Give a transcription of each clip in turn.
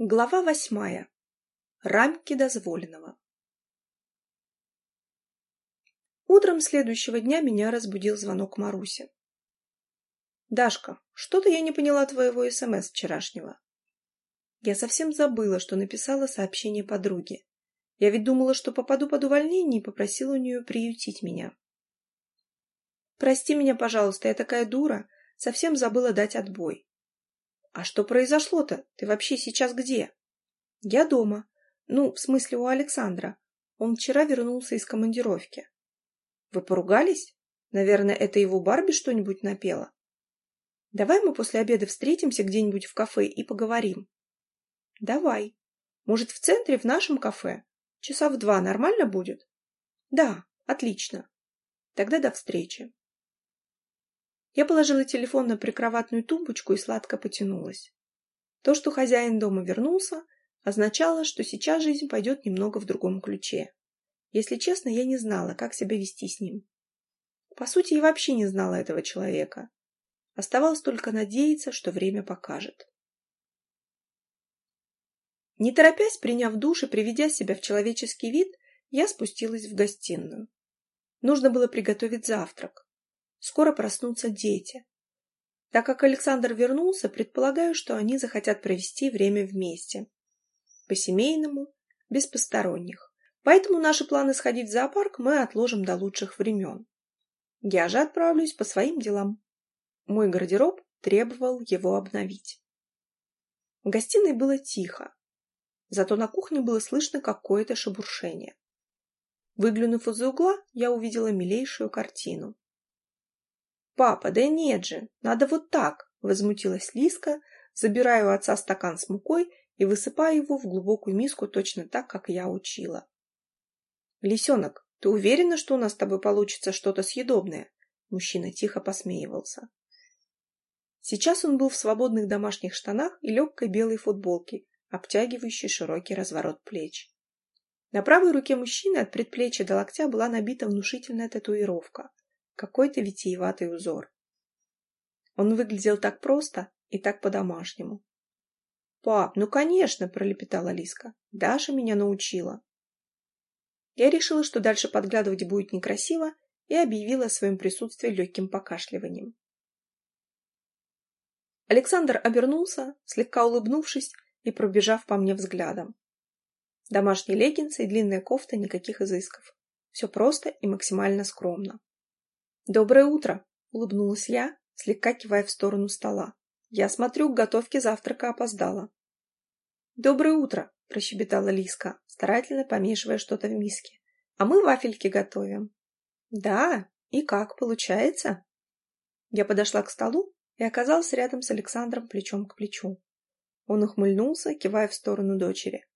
Глава восьмая. Рамки дозволенного. Утром следующего дня меня разбудил звонок Маруси. «Дашка, что-то я не поняла твоего СМС вчерашнего». Я совсем забыла, что написала сообщение подруге. Я ведь думала, что попаду под увольнение и попросила у нее приютить меня. «Прости меня, пожалуйста, я такая дура, совсем забыла дать отбой. «А что произошло-то? Ты вообще сейчас где?» «Я дома. Ну, в смысле, у Александра. Он вчера вернулся из командировки». «Вы поругались? Наверное, это его Барби что-нибудь напела?» «Давай мы после обеда встретимся где-нибудь в кафе и поговорим». «Давай. Может, в центре, в нашем кафе? Часа в два нормально будет?» «Да, отлично. Тогда до встречи». Я положила телефон на прикроватную тумбочку и сладко потянулась. То, что хозяин дома вернулся, означало, что сейчас жизнь пойдет немного в другом ключе. Если честно, я не знала, как себя вести с ним. По сути, я вообще не знала этого человека. Оставалось только надеяться, что время покажет. Не торопясь, приняв душ и приведя себя в человеческий вид, я спустилась в гостиную. Нужно было приготовить завтрак. Скоро проснутся дети. Так как Александр вернулся, предполагаю, что они захотят провести время вместе. По-семейному, без посторонних. Поэтому наши планы сходить в зоопарк мы отложим до лучших времен. Я же отправлюсь по своим делам. Мой гардероб требовал его обновить. В гостиной было тихо, зато на кухне было слышно какое-то шебуршение. Выглянув из-за угла, я увидела милейшую картину. «Папа, да нет же, надо вот так!» — возмутилась Лиска, забирая у отца стакан с мукой и высыпая его в глубокую миску точно так, как я учила. «Лисенок, ты уверена, что у нас с тобой получится что-то съедобное?» Мужчина тихо посмеивался. Сейчас он был в свободных домашних штанах и легкой белой футболке, обтягивающей широкий разворот плеч. На правой руке мужчины от предплечья до локтя была набита внушительная татуировка какой-то витиеватый узор. Он выглядел так просто и так по-домашнему. «Пап, ну конечно!» – пролепетала Лиска. «Даша меня научила». Я решила, что дальше подглядывать будет некрасиво, и объявила о своем присутствии легким покашливанием. Александр обернулся, слегка улыбнувшись и пробежав по мне взглядом. Домашние леггинсы и длинная кофта, никаких изысков. Все просто и максимально скромно. «Доброе утро!» — улыбнулась я, слегка кивая в сторону стола. «Я смотрю, к готовке завтрака опоздала». «Доброе утро!» — прощебетала Лиска, старательно помешивая что-то в миске. «А мы вафельки готовим». «Да? И как, получается?» Я подошла к столу и оказалась рядом с Александром плечом к плечу. Он ухмыльнулся, кивая в сторону дочери.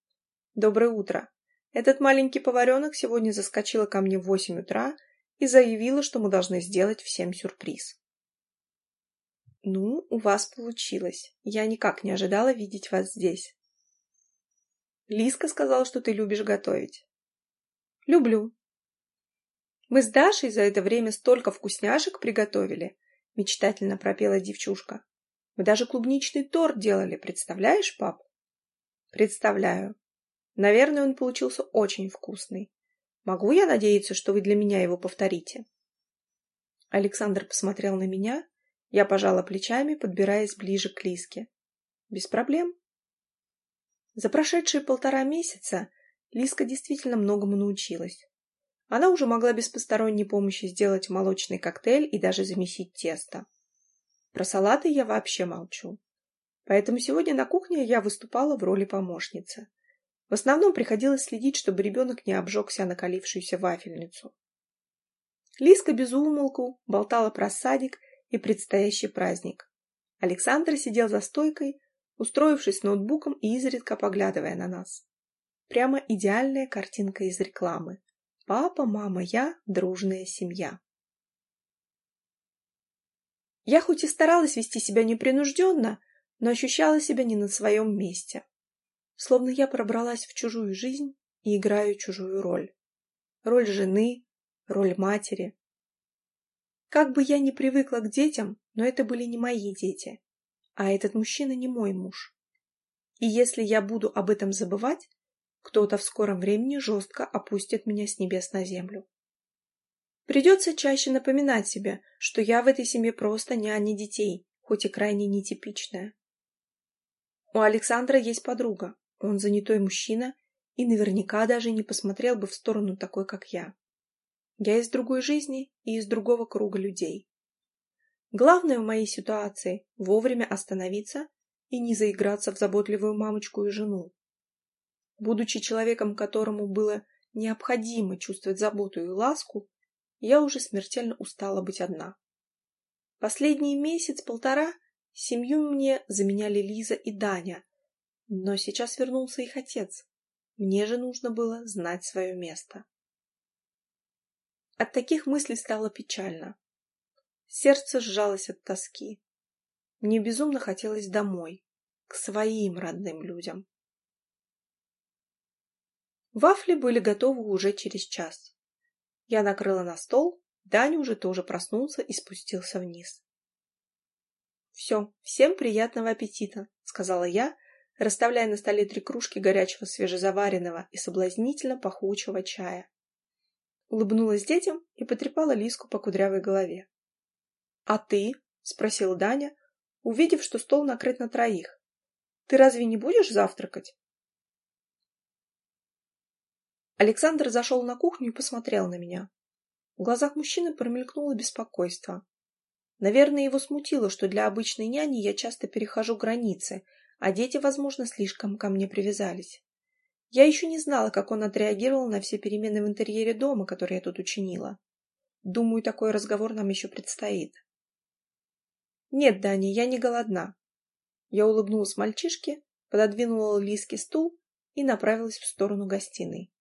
«Доброе утро! Этот маленький поваренок сегодня заскочила ко мне в восемь утра и заявила, что мы должны сделать всем сюрприз. «Ну, у вас получилось. Я никак не ожидала видеть вас здесь». «Лиска сказала, что ты любишь готовить». «Люблю». «Мы с Дашей за это время столько вкусняшек приготовили», — мечтательно пропела девчушка. «Мы даже клубничный торт делали, представляешь, пап?» «Представляю. Наверное, он получился очень вкусный. Могу я надеяться, что вы для меня его повторите?» Александр посмотрел на меня, я пожала плечами, подбираясь ближе к Лиске. «Без проблем». За прошедшие полтора месяца Лиска действительно многому научилась. Она уже могла без посторонней помощи сделать молочный коктейль и даже замесить тесто. Про салаты я вообще молчу. Поэтому сегодня на кухне я выступала в роли помощницы. В основном приходилось следить, чтобы ребенок не обжегся накалившуюся вафельницу. Лиска безумолку болтала про садик и предстоящий праздник. Александр сидел за стойкой, устроившись с ноутбуком и изредка поглядывая на нас. Прямо идеальная картинка из рекламы. Папа, мама, я – дружная семья. Я хоть и старалась вести себя непринужденно, но ощущала себя не на своем месте словно я пробралась в чужую жизнь и играю чужую роль. Роль жены, роль матери. Как бы я ни привыкла к детям, но это были не мои дети, а этот мужчина не мой муж. И если я буду об этом забывать, кто-то в скором времени жестко опустит меня с небес на землю. Придется чаще напоминать себе, что я в этой семье просто няня детей, хоть и крайне нетипичная. У Александра есть подруга, он занятой мужчина и наверняка даже не посмотрел бы в сторону такой, как я. Я из другой жизни и из другого круга людей. Главное в моей ситуации – вовремя остановиться и не заиграться в заботливую мамочку и жену. Будучи человеком, которому было необходимо чувствовать заботу и ласку, я уже смертельно устала быть одна. Последний месяц-полтора семью мне заменяли Лиза и Даня, но сейчас вернулся их отец. Мне же нужно было знать свое место. От таких мыслей стало печально. Сердце сжалось от тоски. Мне безумно хотелось домой, к своим родным людям. Вафли были готовы уже через час. Я накрыла на стол, Даня уже тоже проснулся и спустился вниз. «Все, всем приятного аппетита», — сказала я, расставляя на столе три кружки горячего свежезаваренного и соблазнительно пахучего чая. Улыбнулась детям и потрепала Лиску по кудрявой голове. «А ты?» — спросил Даня, увидев, что стол накрыт на троих. «Ты разве не будешь завтракать?» Александр зашел на кухню и посмотрел на меня. В глазах мужчины промелькнуло беспокойство. Наверное, его смутило, что для обычной няни я часто перехожу границы, а дети, возможно, слишком ко мне привязались. Я еще не знала, как он отреагировал на все перемены в интерьере дома, которые я тут учинила. Думаю, такой разговор нам еще предстоит. Нет, Даня, я не голодна. Я улыбнулась мальчишке, пододвинула Лиске стул и направилась в сторону гостиной.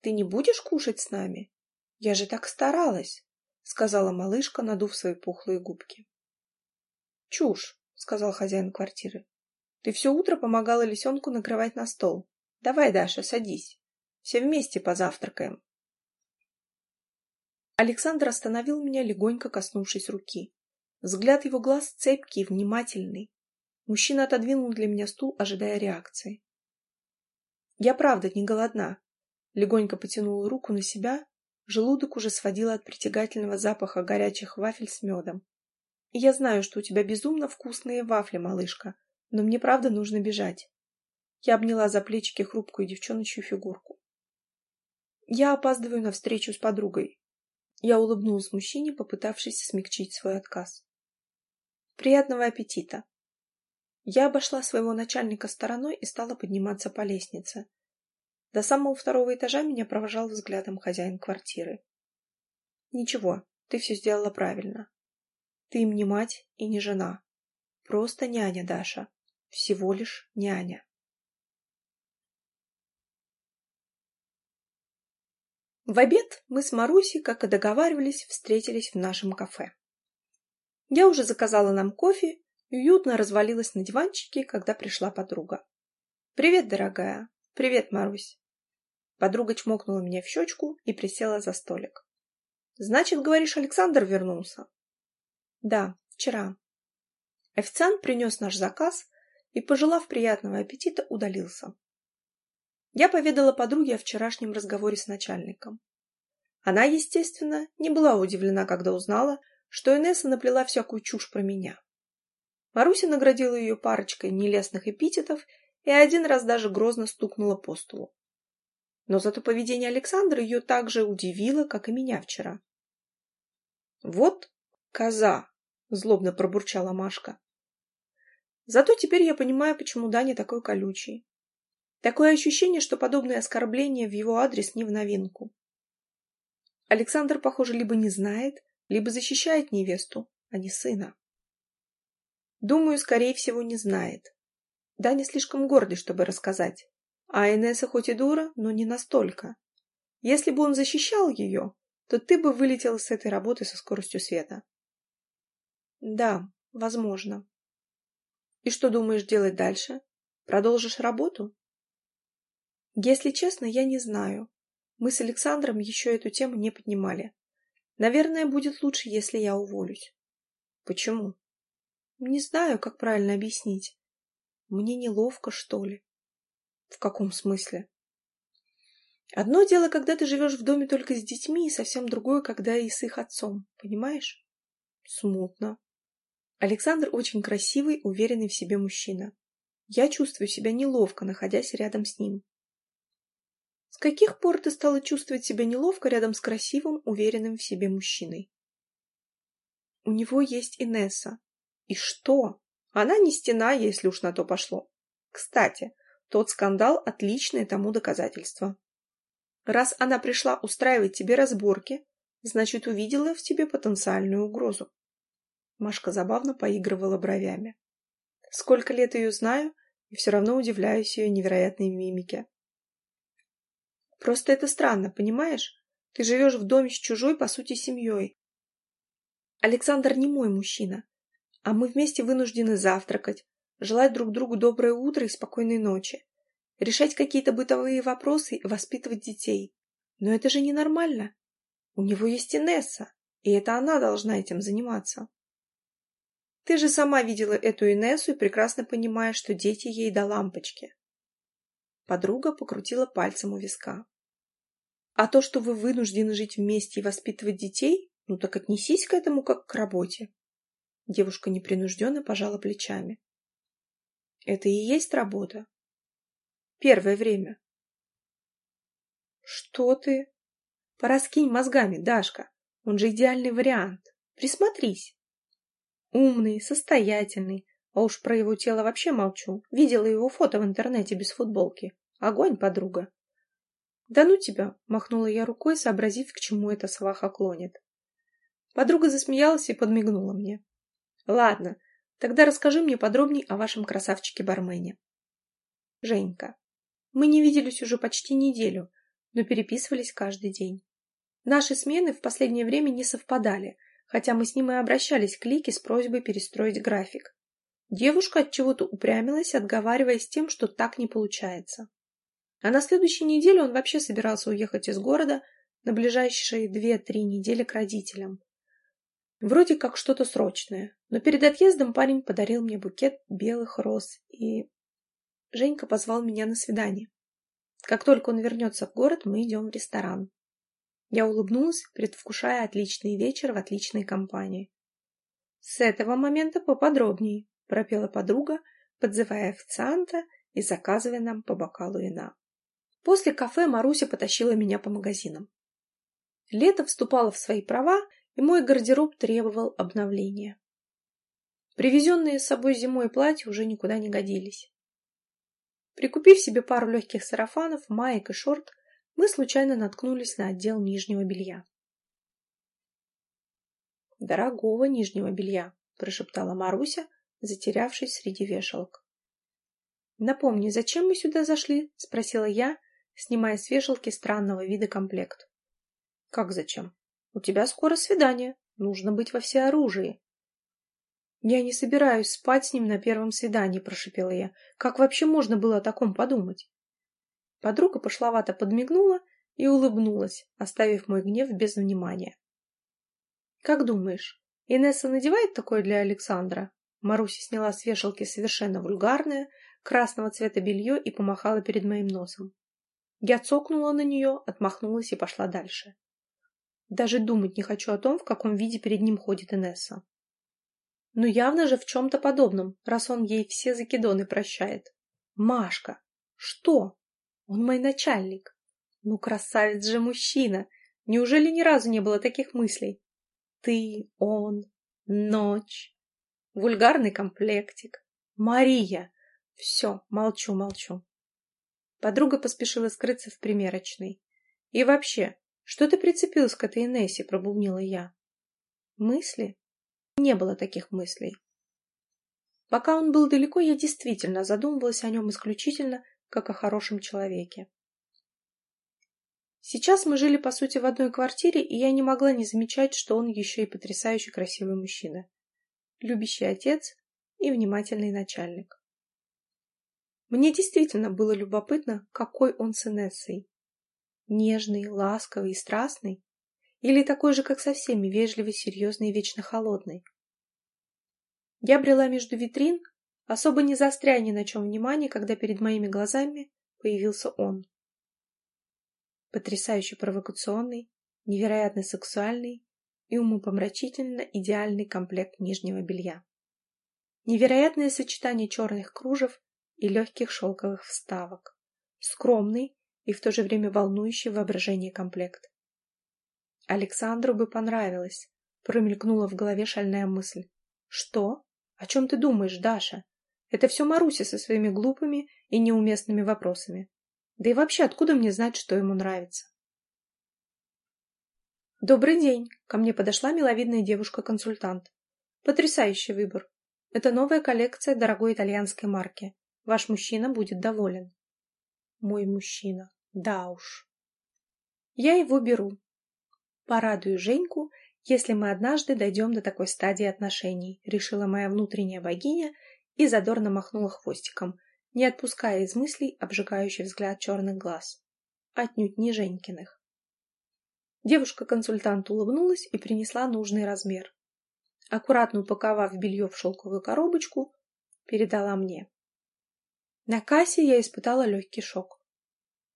Ты не будешь кушать с нами? Я же так старалась, сказала малышка, надув свои пухлые губки. Чушь, сказал хозяин квартиры. Ты все утро помогала лисенку накрывать на стол. Давай, Даша, садись. Все вместе позавтракаем. Александр остановил меня, легонько коснувшись руки. Взгляд его глаз цепкий, внимательный. Мужчина отодвинул для меня стул, ожидая реакции. Я правда не голодна. Легонько потянула руку на себя, желудок уже сводила от притягательного запаха горячих вафель с медом. Я знаю, что у тебя безумно вкусные вафли, малышка, но мне правда нужно бежать. Я обняла за плечики хрупкую девчоночью фигурку. Я опаздываю на встречу с подругой. Я улыбнулась мужчине, попытавшись смягчить свой отказ. Приятного аппетита. Я обошла своего начальника стороной и стала подниматься по лестнице. До самого второго этажа меня провожал взглядом хозяин квартиры. Ничего, ты все сделала правильно. Ты им не мать и не жена. Просто няня, Даша всего лишь няня. В обед мы с Марусей, как и договаривались, встретились в нашем кафе. Я уже заказала нам кофе и уютно развалилась на диванчике, когда пришла подруга. «Привет, дорогая!» «Привет, Марусь!» Подруга чмокнула меня в щечку и присела за столик. «Значит, говоришь, Александр вернулся?» «Да, вчера». Официант принес наш заказ, и, пожелав приятного аппетита, удалился. Я поведала подруге о вчерашнем разговоре с начальником. Она, естественно, не была удивлена, когда узнала, что Инесса наплела всякую чушь про меня. Маруся наградила ее парочкой нелестных эпитетов и один раз даже грозно стукнула по столу. Но зато поведение Александра ее так же удивило, как и меня вчера. «Вот коза!» — злобно пробурчала Машка. Зато теперь я понимаю, почему Даня такой колючий. Такое ощущение, что подобные оскорбления в его адрес не в новинку. Александр, похоже, либо не знает, либо защищает невесту, а не сына. Думаю, скорее всего, не знает. Даня слишком гордый, чтобы рассказать. А Инесса хоть и дура, но не настолько. Если бы он защищал ее, то ты бы вылетела с этой работы со скоростью света. Да, возможно. И что думаешь делать дальше? Продолжишь работу? Если честно, я не знаю. Мы с Александром еще эту тему не поднимали. Наверное, будет лучше, если я уволюсь. Почему? Не знаю, как правильно объяснить. Мне неловко, что ли? В каком смысле? Одно дело, когда ты живешь в доме только с детьми, и совсем другое, когда и с их отцом, понимаешь? Смутно. Александр очень красивый, уверенный в себе мужчина. Я чувствую себя неловко, находясь рядом с ним. С каких пор ты стала чувствовать себя неловко рядом с красивым, уверенным в себе мужчиной? У него есть Инесса. И что? Она не стена, если уж на то пошло. Кстати, тот скандал – отличное тому доказательство. Раз она пришла устраивать тебе разборки, значит, увидела в тебе потенциальную угрозу. Машка забавно поигрывала бровями. Сколько лет ее знаю, и все равно удивляюсь ее невероятной мимике. Просто это странно, понимаешь? Ты живешь в доме с чужой, по сути, семьей. Александр не мой мужчина, а мы вместе вынуждены завтракать, желать друг другу доброе утро и спокойной ночи, решать какие-то бытовые вопросы и воспитывать детей. Но это же ненормально. У него есть Инесса, и это она должна этим заниматься. Ты же сама видела эту Инессу и прекрасно понимаешь, что дети ей до лампочки. Подруга покрутила пальцем у виска. А то, что вы вынуждены жить вместе и воспитывать детей, ну так отнесись к этому как к работе. Девушка непринужденно пожала плечами. Это и есть работа. Первое время. Что ты? Пораскинь мозгами, Дашка. Он же идеальный вариант. Присмотрись. Умный, состоятельный. А уж про его тело вообще молчу. Видела его фото в интернете без футболки. Огонь, подруга. Да ну тебя, махнула я рукой, сообразив, к чему эта сваха клонит. Подруга засмеялась и подмигнула мне. Ладно, тогда расскажи мне подробней о вашем красавчике-бармене. Женька. Мы не виделись уже почти неделю, но переписывались каждый день. Наши смены в последнее время не совпадали — хотя мы с ним и обращались к Лике с просьбой перестроить график. Девушка от чего-то упрямилась, отговариваясь тем, что так не получается. А на следующей неделе он вообще собирался уехать из города на ближайшие две-три недели к родителям. Вроде как что-то срочное, но перед отъездом парень подарил мне букет белых роз и... Женька позвал меня на свидание. Как только он вернется в город, мы идем в ресторан. Я улыбнулась, предвкушая отличный вечер в отличной компании. «С этого момента поподробнее», — пропела подруга, подзывая официанта и заказывая нам по бокалу вина. После кафе Маруся потащила меня по магазинам. Лето вступало в свои права, и мой гардероб требовал обновления. Привезенные с собой зимой платья уже никуда не годились. Прикупив себе пару легких сарафанов, маек и шорт, мы случайно наткнулись на отдел нижнего белья. «Дорогого нижнего белья», — прошептала Маруся, затерявшись среди вешалок. «Напомни, зачем мы сюда зашли?» — спросила я, снимая с вешалки странного вида комплект. «Как зачем? У тебя скоро свидание. Нужно быть во всеоружии». «Я не собираюсь спать с ним на первом свидании», — прошепела я. «Как вообще можно было о таком подумать?» Подруга пошловато подмигнула и улыбнулась, оставив мой гнев без внимания. «Как думаешь, Инесса надевает такое для Александра?» Маруся сняла с вешалки совершенно вульгарное, красного цвета белье и помахала перед моим носом. Я цокнула на нее, отмахнулась и пошла дальше. Даже думать не хочу о том, в каком виде перед ним ходит Инесса. Но явно же в чем-то подобном, раз он ей все закидоны прощает. Машка! Что? Он мой начальник. Ну, красавец же мужчина. Неужели ни разу не было таких мыслей? Ты, он, ночь, вульгарный комплектик, Мария. Все, молчу, молчу. Подруга поспешила скрыться в примерочной. И вообще, что ты прицепилась к этой Инессе, пробубнила я. Мысли? Не было таких мыслей. Пока он был далеко, я действительно задумывалась о нем исключительно как о хорошем человеке. Сейчас мы жили, по сути, в одной квартире, и я не могла не замечать, что он еще и потрясающе красивый мужчина, любящий отец и внимательный начальник. Мне действительно было любопытно, какой он с Инессой. Нежный, ласковый и страстный? Или такой же, как со всеми, вежливый, серьезный и вечно холодный? Я брела между витрин, особо не заостряя ни на чем внимание, когда перед моими глазами появился он. Потрясающе провокационный, невероятно сексуальный и умопомрачительно идеальный комплект нижнего белья. Невероятное сочетание черных кружев и легких шелковых вставок. Скромный и в то же время волнующий воображение комплект. Александру бы понравилось, промелькнула в голове шальная мысль. Что? О чем ты думаешь, Даша? Это все Маруся со своими глупыми и неуместными вопросами. Да и вообще, откуда мне знать, что ему нравится? «Добрый день!» — ко мне подошла миловидная девушка-консультант. «Потрясающий выбор. Это новая коллекция дорогой итальянской марки. Ваш мужчина будет доволен». «Мой мужчина. Да уж». «Я его беру. Порадую Женьку, если мы однажды дойдем до такой стадии отношений», — решила моя внутренняя богиня и задорно махнула хвостиком, не отпуская из мыслей обжигающий взгляд черных глаз. Отнюдь не Женькиных. Девушка-консультант улыбнулась и принесла нужный размер. Аккуратно упаковав белье в шелковую коробочку, передала мне. На кассе я испытала легкий шок.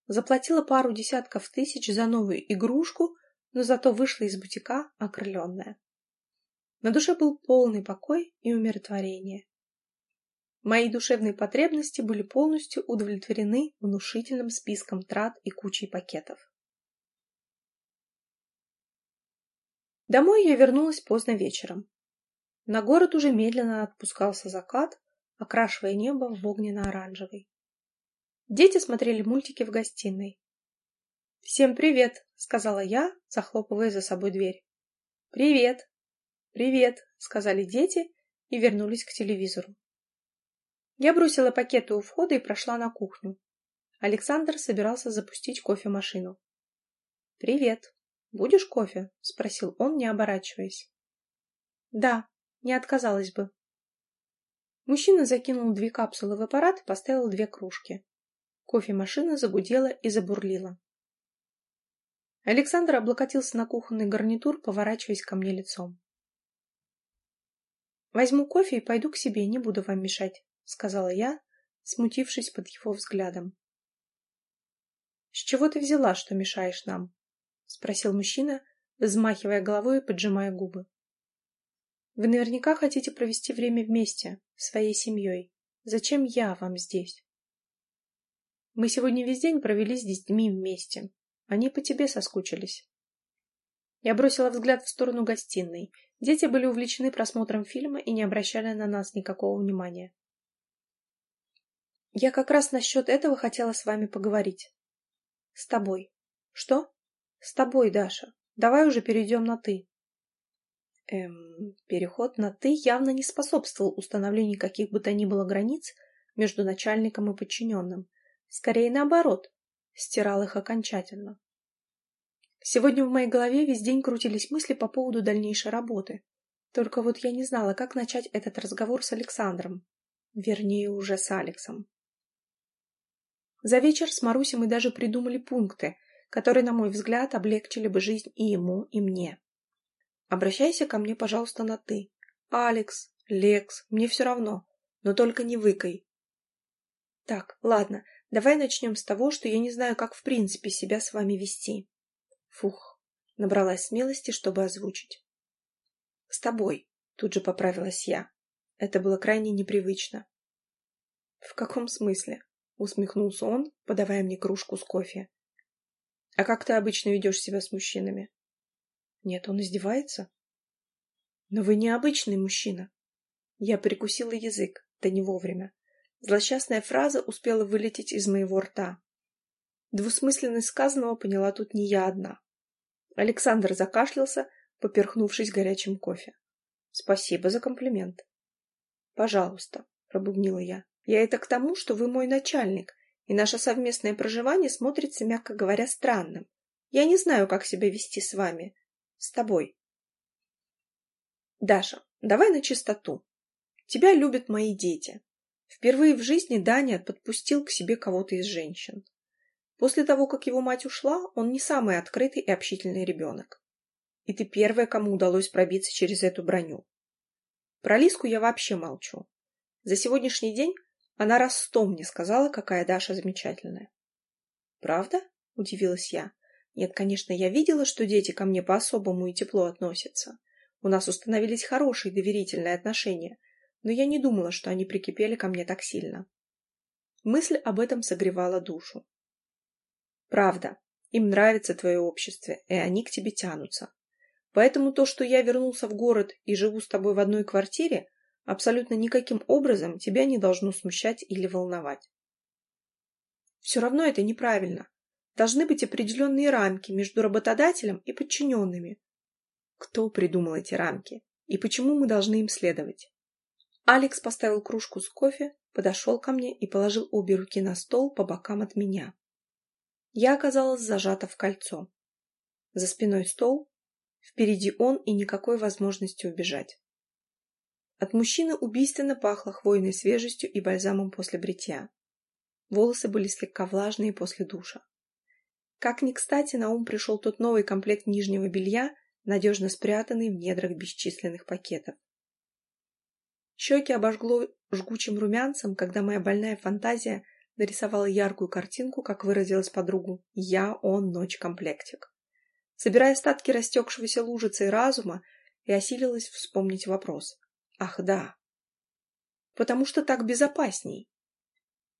Заплатила пару десятков тысяч за новую игрушку, но зато вышла из бутика окрыленная. На душе был полный покой и умиротворение. Мои душевные потребности были полностью удовлетворены внушительным списком трат и кучей пакетов. Домой я вернулась поздно вечером. На город уже медленно отпускался закат, окрашивая небо в огненно-оранжевый. Дети смотрели мультики в гостиной. «Всем привет!» — сказала я, захлопывая за собой дверь. «Привет!» «Привет!» — сказали дети и вернулись к телевизору. Я бросила пакеты у входа и прошла на кухню. Александр собирался запустить кофемашину. «Привет!» «Будешь кофе?» — спросил он, не оборачиваясь. «Да, не отказалась бы». Мужчина закинул две капсулы в аппарат и поставил две кружки. Кофемашина загудела и забурлила. Александр облокотился на кухонный гарнитур, поворачиваясь ко мне лицом. «Возьму кофе и пойду к себе, не буду вам мешать», — сказала я, смутившись под его взглядом. «С чего ты взяла, что мешаешь нам?» — спросил мужчина, взмахивая головой и поджимая губы. «Вы наверняка хотите провести время вместе, своей семьей. Зачем я вам здесь?» «Мы сегодня весь день провели с детьми вместе. Они по тебе соскучились». Я бросила взгляд в сторону гостиной. Дети были увлечены просмотром фильма и не обращали на нас никакого внимания. «Я как раз насчет этого хотела с вами поговорить. С тобой. Что?» С тобой, Даша. Давай уже перейдем на «ты». Эм, переход на «ты» явно не способствовал установлению каких бы то ни было границ между начальником и подчиненным. Скорее наоборот, стирал их окончательно. Сегодня в моей голове весь день крутились мысли по поводу дальнейшей работы. Только вот я не знала, как начать этот разговор с Александром. Вернее, уже с Алексом. За вечер с Марусей мы даже придумали пункты, которые, на мой взгляд, облегчили бы жизнь и ему, и мне. Обращайся ко мне, пожалуйста, на «ты». Алекс, Лекс, мне все равно, но только не выкай. Так, ладно, давай начнем с того, что я не знаю, как в принципе себя с вами вести. Фух, набралась смелости, чтобы озвучить. С тобой, тут же поправилась я. Это было крайне непривычно. В каком смысле? Усмехнулся он, подавая мне кружку с кофе. А как ты обычно ведешь себя с мужчинами? Нет, он издевается. Но вы необычный мужчина. Я прикусила язык, да не вовремя. Злосчастная фраза успела вылететь из моего рта. Двусмысленность сказанного поняла тут не я одна. Александр закашлялся, поперхнувшись горячим кофе. Спасибо за комплимент. Пожалуйста, пробубнила я. Я это к тому, что вы мой начальник, и наше совместное проживание смотрится, мягко говоря, странным. Я не знаю, как себя вести с вами. С тобой. Даша, давай на чистоту. Тебя любят мои дети. Впервые в жизни Даня подпустил к себе кого-то из женщин. После того, как его мать ушла, он не самый открытый и общительный ребенок. И ты первая, кому удалось пробиться через эту броню. Про Лиску я вообще молчу. За сегодняшний день она раз сто мне сказала, какая Даша замечательная. «Правда?» — удивилась я. «Нет, конечно, я видела, что дети ко мне по-особому и тепло относятся. У нас установились хорошие доверительные отношения, но я не думала, что они прикипели ко мне так сильно». Мысль об этом согревала душу. «Правда, им нравится твое общество, и они к тебе тянутся. Поэтому то, что я вернулся в город и живу с тобой в одной квартире, абсолютно никаким образом тебя не должно смущать или волновать. Все равно это неправильно. Должны быть определенные рамки между работодателем и подчиненными. Кто придумал эти рамки? И почему мы должны им следовать? Алекс поставил кружку с кофе, подошел ко мне и положил обе руки на стол по бокам от меня. Я оказалась зажата в кольцо. За спиной стол, впереди он и никакой возможности убежать. От мужчины убийственно пахло хвойной свежестью и бальзамом после бритья. Волосы были слегка влажные после душа. Как ни кстати, на ум пришел тот новый комплект нижнего белья, надежно спрятанный в недрах бесчисленных пакетов. Щеки обожгло жгучим румянцем, когда моя больная фантазия нарисовала яркую картинку, как выразилась подругу «Я, он, ночь, комплектик». Собирая остатки растекшегося лужицы разума, я осилилась вспомнить вопрос. Ах, да. Потому что так безопасней.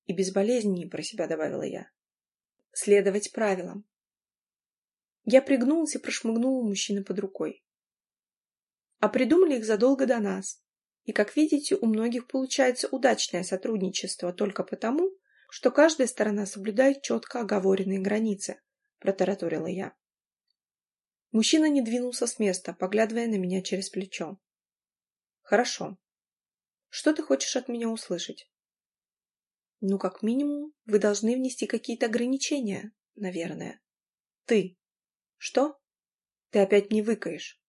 И безболезненнее, про себя добавила я. Следовать правилам. Я пригнулась и прошмыгнула мужчины под рукой. А придумали их задолго до нас. И, как видите, у многих получается удачное сотрудничество только потому, что каждая сторона соблюдает четко оговоренные границы, протараторила я. Мужчина не двинулся с места, поглядывая на меня через плечо. Хорошо. Что ты хочешь от меня услышать? Ну, как минимум, вы должны внести какие-то ограничения, наверное. Ты. Что? Ты опять не выкаешь.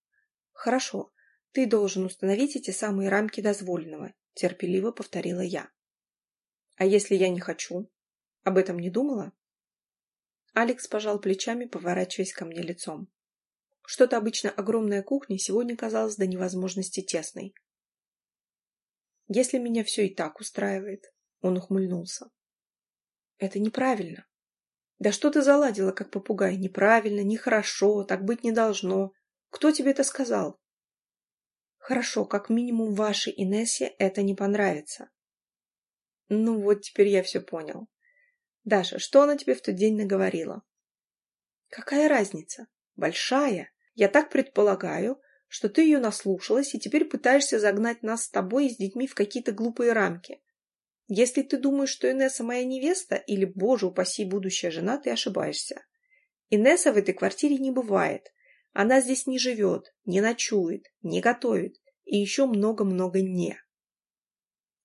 Хорошо. Ты должен установить эти самые рамки дозволенного, терпеливо повторила я. А если я не хочу? Об этом не думала? Алекс пожал плечами, поворачиваясь ко мне лицом. Что-то обычно огромная кухня сегодня казалась до невозможности тесной. Если меня все и так устраивает, он ухмыльнулся. Это неправильно. Да что ты заладила, как попугай? Неправильно, нехорошо, так быть не должно. Кто тебе это сказал? Хорошо, как минимум вашей Инессе это не понравится. Ну вот, теперь я все понял. Даша, что она тебе в тот день наговорила? Какая разница? Большая. Я так предполагаю, что ты ее наслушалась и теперь пытаешься загнать нас с тобой и с детьми в какие-то глупые рамки. Если ты думаешь, что Инесса моя невеста или, боже упаси, будущая жена, ты ошибаешься. Инесса в этой квартире не бывает. Она здесь не живет, не ночует, не готовит и еще много-много «не».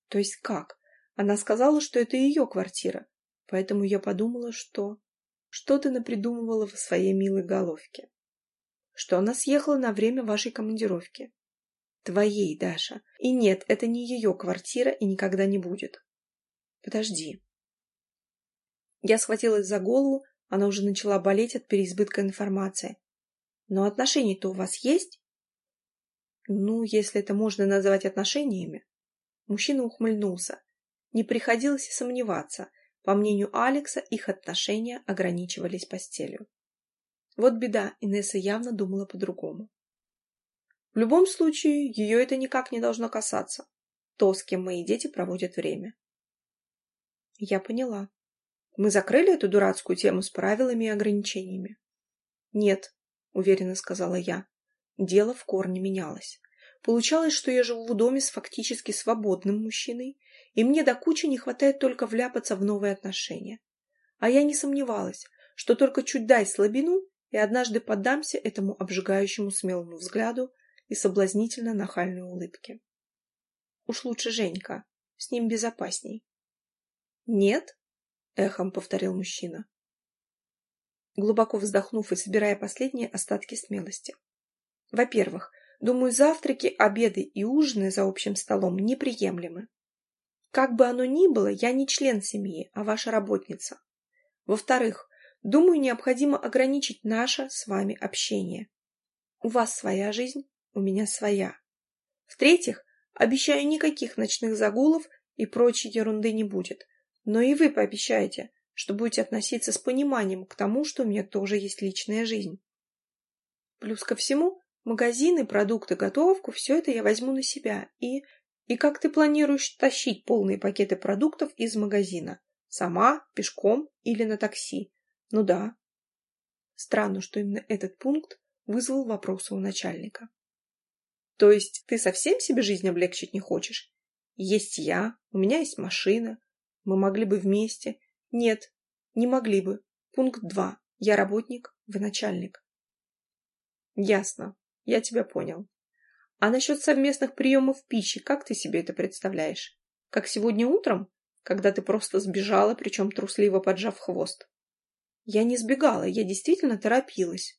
То есть как? Она сказала, что это ее квартира, поэтому я подумала, что... Что ты напридумывала в своей милой головке? Что она съехала на время вашей командировки. Твоей, Даша. И нет, это не ее квартира и никогда не будет. Подожди. Я схватилась за голову, она уже начала болеть от переизбытка информации. Но отношения-то у вас есть? Ну, если это можно назвать отношениями. Мужчина ухмыльнулся. Не приходилось сомневаться. По мнению Алекса, их отношения ограничивались постелью. Вот беда, Инесса явно думала по-другому. В любом случае, ее это никак не должно касаться. То, с кем мои дети проводят время. Я поняла. Мы закрыли эту дурацкую тему с правилами и ограничениями? Нет, уверенно сказала я. Дело в корне менялось. Получалось, что я живу в доме с фактически свободным мужчиной, и мне до кучи не хватает только вляпаться в новые отношения. А я не сомневалась, что только чуть дай слабину, и однажды поддамся этому обжигающему смелому взгляду и соблазнительно нахальной улыбке. Уж лучше Женька, с ним безопасней. «Нет?» — эхом повторил мужчина, глубоко вздохнув и собирая последние остатки смелости. «Во-первых, думаю, завтраки, обеды и ужины за общим столом неприемлемы. Как бы оно ни было, я не член семьи, а ваша работница. Во-вторых, Думаю, необходимо ограничить наше с вами общение. У вас своя жизнь, у меня своя. В-третьих, обещаю никаких ночных загулов и прочей ерунды не будет. Но и вы пообещайте, что будете относиться с пониманием к тому, что у меня тоже есть личная жизнь. Плюс ко всему, магазины, продукты, готовку – все это я возьму на себя. И... И как ты планируешь тащить полные пакеты продуктов из магазина? Сама, пешком или на такси? Ну да. Странно, что именно этот пункт вызвал вопросы у начальника. То есть ты совсем себе жизнь облегчить не хочешь? Есть я, у меня есть машина. Мы могли бы вместе. Нет, не могли бы. Пункт два. Я работник, вы начальник. Ясно. Я тебя понял. А насчет совместных приемов пищи, как ты себе это представляешь? Как сегодня утром, когда ты просто сбежала, причем трусливо поджав хвост? Я не сбегала, я действительно торопилась.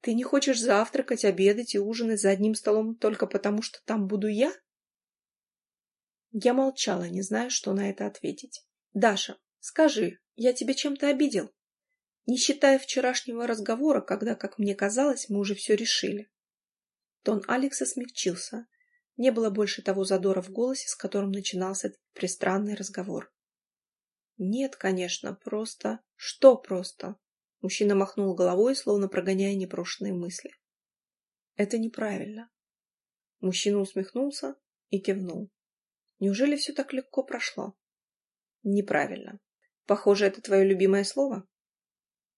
Ты не хочешь завтракать, обедать и ужинать за одним столом только потому, что там буду я? Я молчала, не зная, что на это ответить. Даша, скажи, я тебя чем-то обидел? Не считая вчерашнего разговора, когда, как мне казалось, мы уже все решили. Тон Алекса смягчился. Не было больше того задора в голосе, с которым начинался этот пристранный разговор. Нет, конечно, просто... Что просто? Мужчина махнул головой, словно прогоняя непрошенные мысли. Это неправильно. Мужчина усмехнулся и кивнул. Неужели все так легко прошло? Неправильно. Похоже, это твое любимое слово?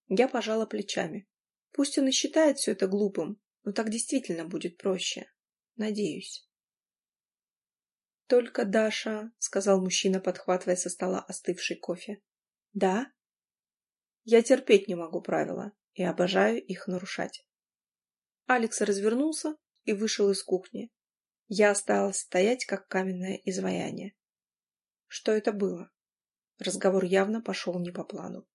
Я пожала плечами. Пусть он и считает все это глупым, но так действительно будет проще. Надеюсь. Только Даша, сказал мужчина, подхватывая со стола остывший кофе. Да? Я терпеть не могу правила и обожаю их нарушать. Алекс развернулся и вышел из кухни. Я осталась стоять, как каменное изваяние. Что это было? Разговор явно пошел не по плану.